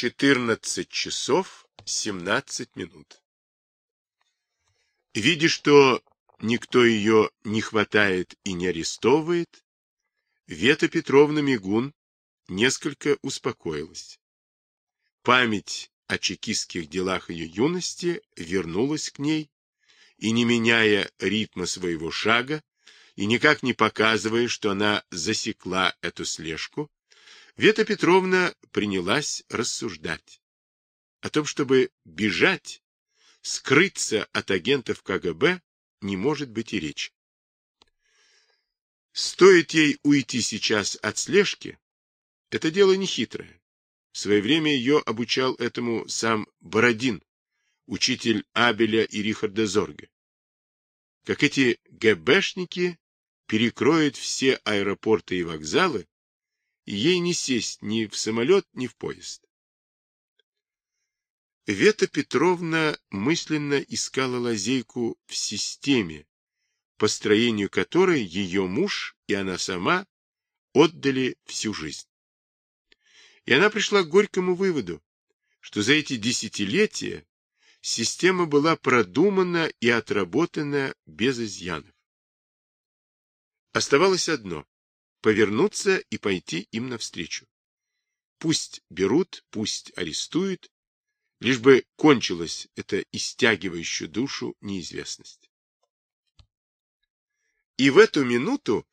14 часов 17 минут. Видя, что никто ее не хватает и не арестовывает, Вета Петровна Мигун несколько успокоилась. Память о чекистских делах ее юности вернулась к ней, и, не меняя ритма своего шага, и никак не показывая, что она засекла эту слежку, Вета Петровна принялась рассуждать о том, чтобы бежать, скрыться от агентов КГБ, не может быть и речи. Стоит ей уйти сейчас от слежки, это дело нехитрое. В свое время ее обучал этому сам Бородин, учитель Абеля и Рихарда Зорга. Как эти ГБшники перекроют все аэропорты и вокзалы, и ей не сесть ни в самолет, ни в поезд. Вета Петровна мысленно искала лазейку в системе, по строению которой ее муж и она сама отдали всю жизнь. И она пришла к горькому выводу, что за эти десятилетия система была продумана и отработана без изъянов. Оставалось одно — повернуться и пойти им навстречу. Пусть берут, пусть арестуют, лишь бы кончилась эта истягивающая душу неизвестность. И в эту минуту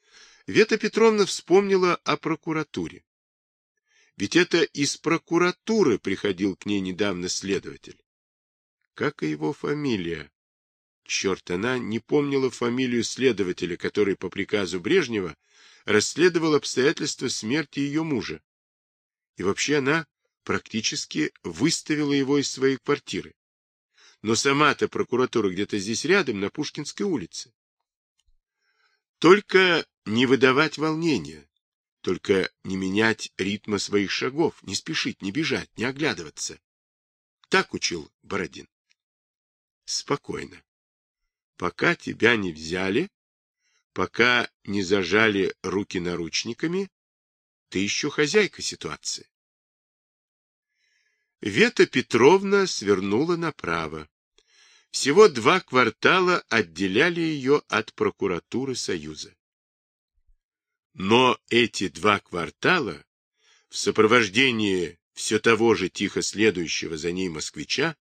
Вета Петровна вспомнила о прокуратуре. Ведь это из прокуратуры приходил к ней недавно следователь. Как и его фамилия? Черт, она не помнила фамилию следователя, который по приказу Брежнева расследовал обстоятельства смерти ее мужа. И вообще она практически выставила его из своей квартиры. Но сама-то прокуратура где-то здесь рядом, на Пушкинской улице. Только не выдавать волнения, только не менять ритма своих шагов, не спешить, не бежать, не оглядываться. Так учил Бородин. Спокойно. Пока тебя не взяли, пока не зажали руки наручниками, ты еще хозяйка ситуации. Вета Петровна свернула направо. Всего два квартала отделяли ее от прокуратуры Союза. Но эти два квартала в сопровождении все того же тихо следующего за ней москвича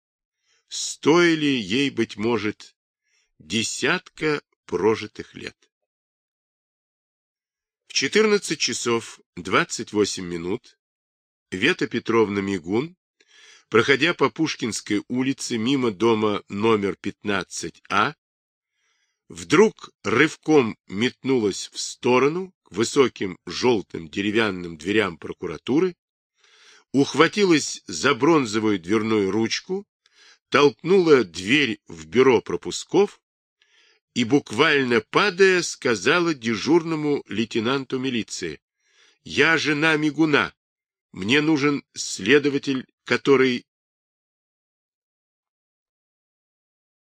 стоили ей, быть может, десятка прожитых лет. В 14 часов 28 минут Вета Петровна Мигун Проходя по Пушкинской улице мимо дома номер 15А, вдруг рывком метнулась в сторону к высоким желтым деревянным дверям прокуратуры, ухватилась за бронзовую дверную ручку, толкнула дверь в бюро пропусков и, буквально падая, сказала дежурному лейтенанту милиции, «Я жена Мигуна, мне нужен следователь который